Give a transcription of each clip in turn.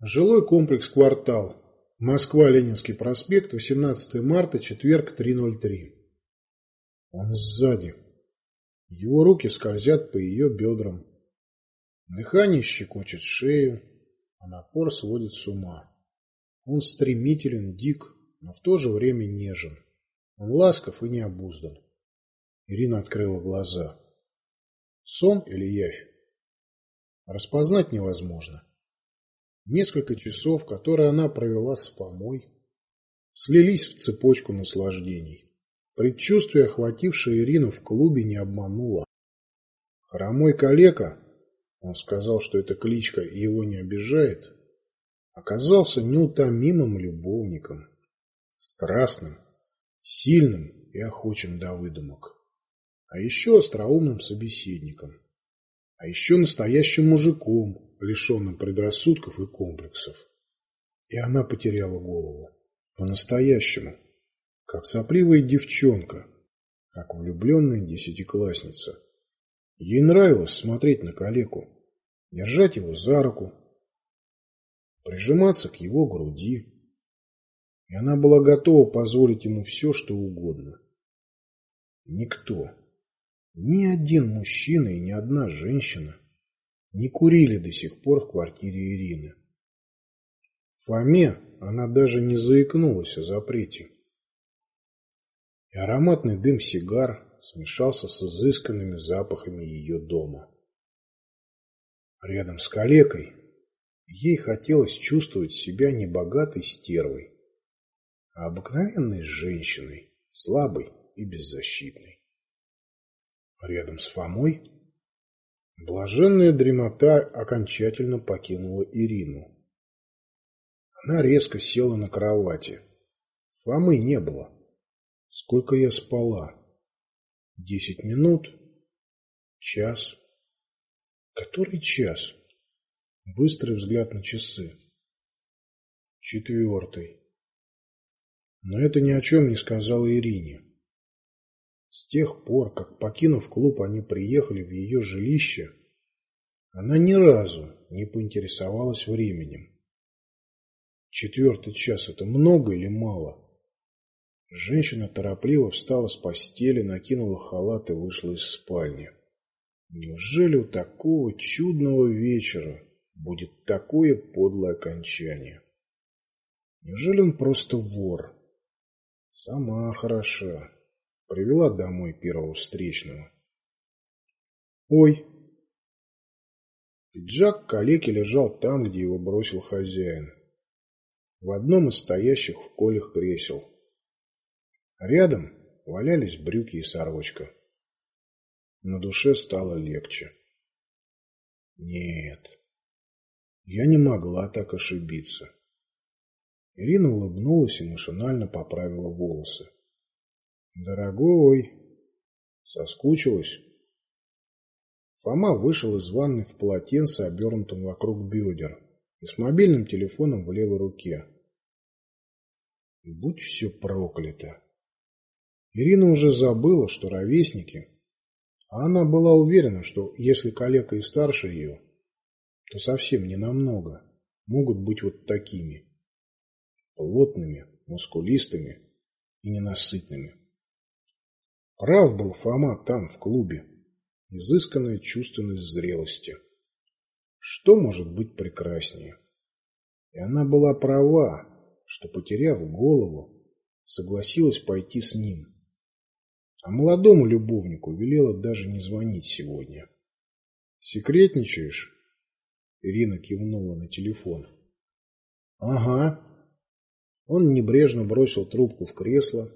Жилой комплекс «Квартал». Москва, Ленинский проспект, 18 марта, четверг, 3.03. Он сзади. Его руки скользят по ее бедрам. Дыхание щекочет шею, а напор сводит с ума. Он стремителен, дик, но в то же время нежен. Он ласков и необуздан. Ирина открыла глаза. Сон или явь? Распознать невозможно. Несколько часов, которые она провела с Фомой, слились в цепочку наслаждений. Предчувствие, охватившее Ирину в клубе, не обмануло. Хромой калека, он сказал, что эта кличка его не обижает, оказался неутомимым любовником, страстным, сильным и охочим до выдумок, а еще остроумным собеседником, а еще настоящим мужиком, лишенным предрассудков и комплексов. И она потеряла голову. По-настоящему. Как сопливая девчонка. Как влюбленная десятиклассница. Ей нравилось смотреть на калеку. Держать его за руку. Прижиматься к его груди. И она была готова позволить ему все, что угодно. Никто. Ни один мужчина и ни одна женщина не курили до сих пор в квартире Ирины. Фоме она даже не заикнулась о запрете. И ароматный дым сигар смешался с изысканными запахами ее дома. Рядом с калекой ей хотелось чувствовать себя не богатой стервой, а обыкновенной женщиной, слабой и беззащитной. Рядом с Фомой Блаженная дремота окончательно покинула Ирину. Она резко села на кровати. Фомы не было. Сколько я спала? Десять минут? Час? Который час? Быстрый взгляд на часы. Четвертый. Но это ни о чем не сказала Ирине. С тех пор, как, покинув клуб, они приехали в ее жилище, она ни разу не поинтересовалась временем. Четвертый час – это много или мало? Женщина торопливо встала с постели, накинула халат и вышла из спальни. Неужели у такого чудного вечера будет такое подлое окончание? Неужели он просто вор? Сама хороша. Привела домой первого встречного. Ой. Пиджак калеки лежал там, где его бросил хозяин. В одном из стоящих в колях кресел. Рядом валялись брюки и сорочка. На душе стало легче. Нет, я не могла так ошибиться. Ирина улыбнулась и машинально поправила волосы. Дорогой, соскучилась? Фома вышел из ванной в полотенце, обернутом вокруг бедер, и с мобильным телефоном в левой руке. Будь все проклято. Ирина уже забыла, что ровесники, а она была уверена, что если коллега и старше ее, то совсем не намного, могут быть вот такими. Плотными, мускулистыми и ненасытными. Прав был Фома там, в клубе. Изысканная чувственность зрелости. Что может быть прекраснее? И она была права, что, потеряв голову, согласилась пойти с ним. А молодому любовнику велела даже не звонить сегодня. «Секретничаешь?» Ирина кивнула на телефон. «Ага». Он небрежно бросил трубку в кресло,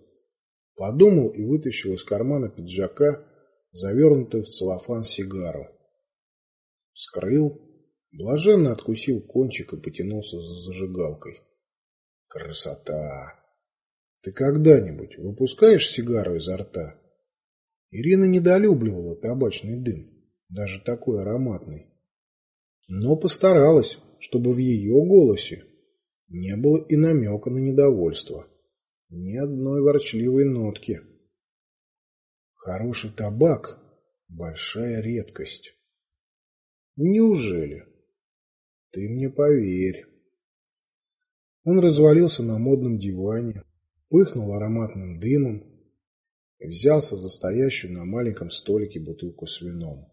Подумал и вытащил из кармана пиджака завернутую в целлофан сигару. Скрыл, блаженно откусил кончик и потянулся за зажигалкой. Красота! Ты когда-нибудь выпускаешь сигару изо рта? Ирина недолюбливала табачный дым, даже такой ароматный. Но постаралась, чтобы в ее голосе не было и намека на недовольство. Ни одной ворчливой нотки. Хороший табак – большая редкость. Неужели? Ты мне поверь. Он развалился на модном диване, пыхнул ароматным дымом и взялся за стоящую на маленьком столике бутылку с вином.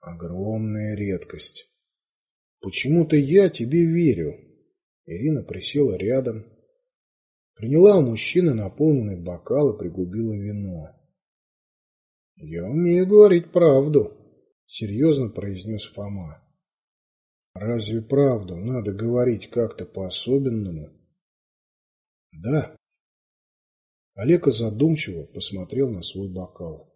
Огромная редкость. «Почему-то я тебе верю». Ирина присела рядом, приняла у мужчины наполненный бокал и пригубила вино. «Я умею говорить правду», — серьезно произнес Фома. «Разве правду надо говорить как-то по-особенному?» «Да». Олега задумчиво посмотрел на свой бокал.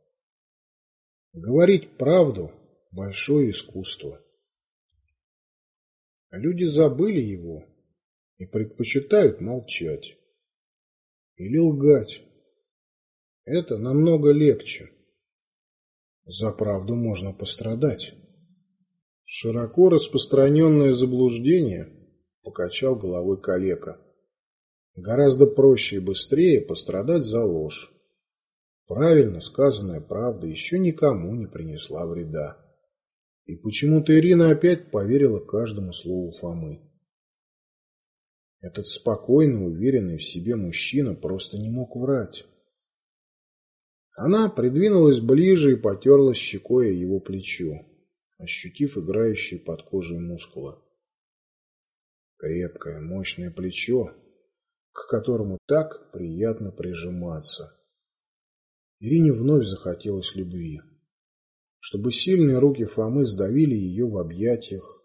«Говорить правду — большое искусство». Люди забыли его и предпочитают молчать. Или лгать. Это намного легче. За правду можно пострадать. Широко распространенное заблуждение, покачал головой калека. Гораздо проще и быстрее пострадать за ложь. Правильно сказанная правда еще никому не принесла вреда. И почему-то Ирина опять поверила каждому слову Фомы. Этот спокойный, уверенный в себе мужчина просто не мог врать. Она придвинулась ближе и потерлась щекой его плечо, ощутив играющие под кожей мускулы. Крепкое, мощное плечо, к которому так приятно прижиматься. Ирине вновь захотелось любви чтобы сильные руки Фомы сдавили ее в объятиях,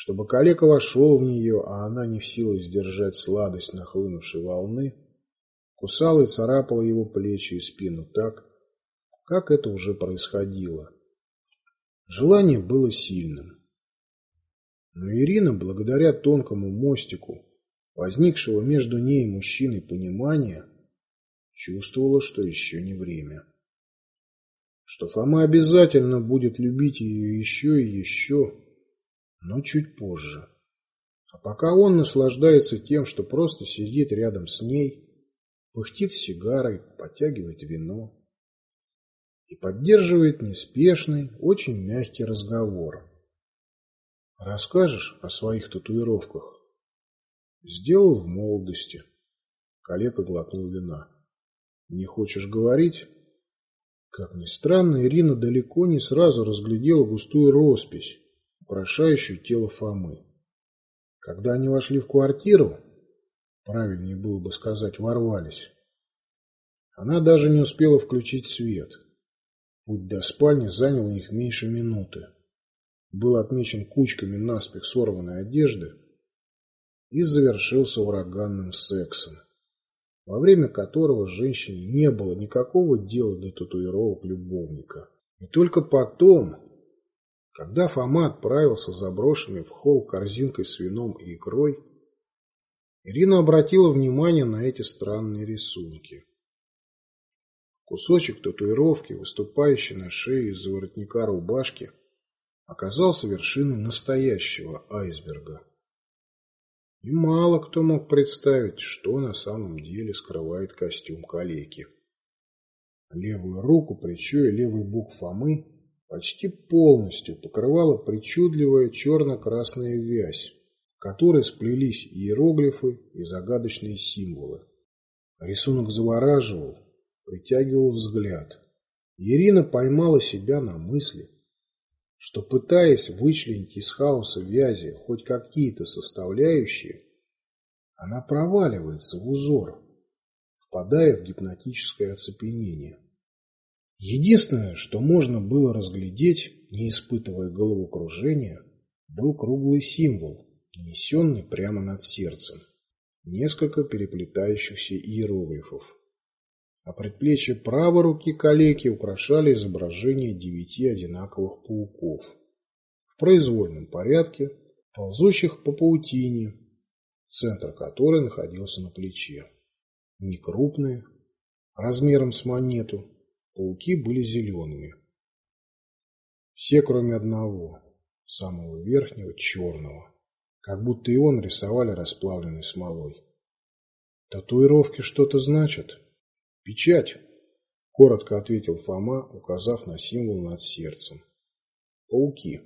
чтобы калека вошел в нее, а она не в силах сдержать сладость нахлынувшей волны, кусала и царапала его плечи и спину так, как это уже происходило. Желание было сильным. Но Ирина, благодаря тонкому мостику, возникшего между ней и мужчиной понимания, чувствовала, что еще не время что Фома обязательно будет любить ее еще и еще, но чуть позже. А пока он наслаждается тем, что просто сидит рядом с ней, пыхтит сигарой, потягивает вино и поддерживает неспешный, очень мягкий разговор. Расскажешь о своих татуировках? Сделал в молодости. Коллега глотнул вина. Не хочешь говорить? Как ни странно, Ирина далеко не сразу разглядела густую роспись, украшающую тело Фомы. Когда они вошли в квартиру, правильнее было бы сказать ворвались, она даже не успела включить свет. Путь до спальни занял у них меньше минуты. Был отмечен кучками наспех сорванной одежды и завершился ураганным сексом во время которого женщине не было никакого дела до татуировок любовника. И только потом, когда Фома отправился заброшенный в холл корзинкой с вином и икрой, Ирина обратила внимание на эти странные рисунки. Кусочек татуировки, выступающий на шее из-за воротника рубашки, оказался вершиной настоящего айсберга. И мало кто мог представить, что на самом деле скрывает костюм калеки. Левую руку, плечо и левый бок Фомы почти полностью покрывала причудливая черно-красная вязь, в которой сплелись иероглифы и загадочные символы. Рисунок завораживал, притягивал взгляд. Ирина поймала себя на мысли, что, пытаясь вычленить из хаоса вязи хоть какие-то составляющие, она проваливается в узор, впадая в гипнотическое оцепенение. Единственное, что можно было разглядеть, не испытывая головокружения, был круглый символ, нанесенный прямо над сердцем. Несколько переплетающихся иероглифов а предплечье правой руки калеки украшали изображение девяти одинаковых пауков в произвольном порядке, ползущих по паутине, центр которой находился на плече. Некрупные, размером с монету, пауки были зелеными. Все, кроме одного, самого верхнего, черного, как будто и он рисовали расплавленной смолой. Татуировки что-то значат? «Печать!» – коротко ответил Фома, указав на символ над сердцем. «Пауки».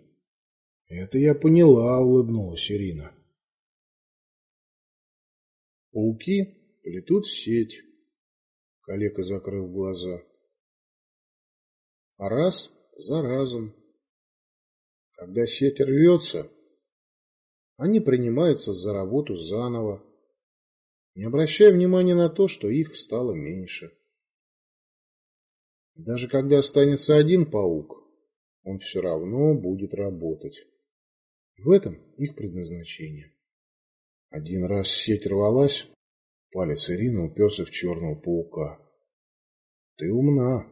«Это я поняла», – улыбнулась Ирина. Пауки плетут сеть. Калека закрыл глаза. А раз за разом. Когда сеть рвется, они принимаются за работу заново, не обращая внимания на то, что их стало меньше. Даже когда останется один паук, он все равно будет работать. В этом их предназначение. Один раз сеть рвалась, палец Ирины уперся в черного паука. «Ты умна», —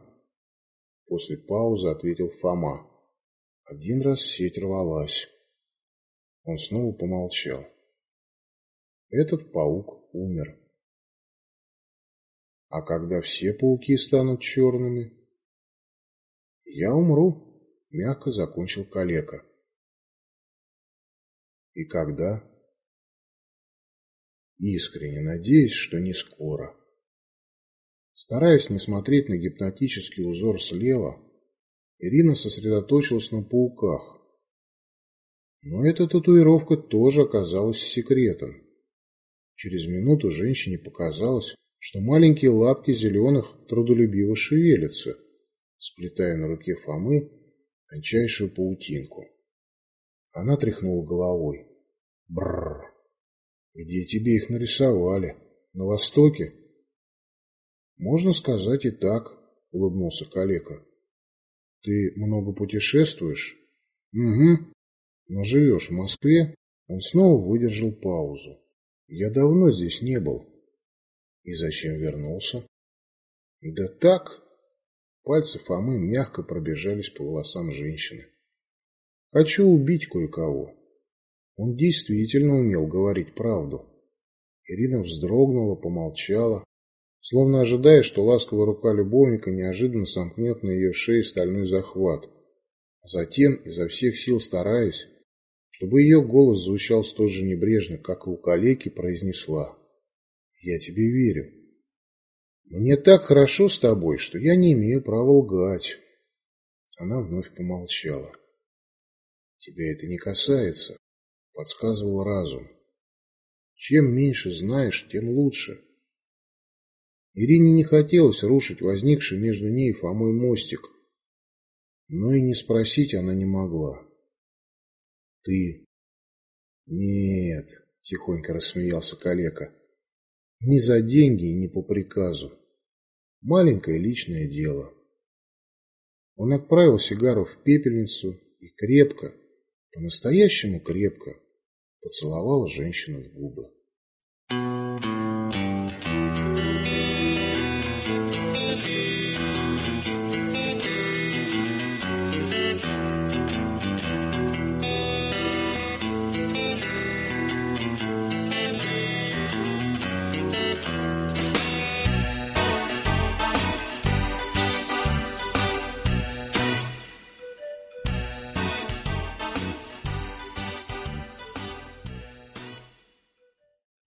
после паузы ответил Фома. Один раз сеть рвалась. Он снова помолчал. Этот паук умер. А когда все пауки станут черными? Я умру, мягко закончил калека. И когда? Искренне надеюсь, что не скоро. Стараясь не смотреть на гипнотический узор слева, Ирина сосредоточилась на пауках. Но эта татуировка тоже оказалась секретом. Через минуту женщине показалось, что маленькие лапки зеленых трудолюбиво шевелятся, сплетая на руке Фомы тончайшую паутинку. Она тряхнула головой. Бррр. Где тебе их нарисовали? На Востоке? Можно сказать и так, улыбнулся калека. Ты много путешествуешь? Угу. Но живешь в Москве? Он снова выдержал паузу. Я давно здесь не был. И зачем вернулся? Да так. Пальцы Фомы мягко пробежались по волосам женщины. Хочу убить кое-кого. Он действительно умел говорить правду. Ирина вздрогнула, помолчала, словно ожидая, что ласковая рука любовника неожиданно сомкнет на ее шее стальной захват. А затем, изо всех сил стараясь, чтобы ее голос звучал столь же небрежно, как и у калеки, произнесла. «Я тебе верю. Мне так хорошо с тобой, что я не имею права лгать». Она вновь помолчала. «Тебя это не касается», — подсказывал разум. «Чем меньше знаешь, тем лучше». Ирине не хотелось рушить возникший между ней и Фомой мостик, но и не спросить она не могла. Ты... Нет, тихонько рассмеялся калека. Не за деньги и не по приказу. Маленькое личное дело. Он отправил сигару в пепельницу и крепко, по-настоящему крепко, поцеловал женщину в губы.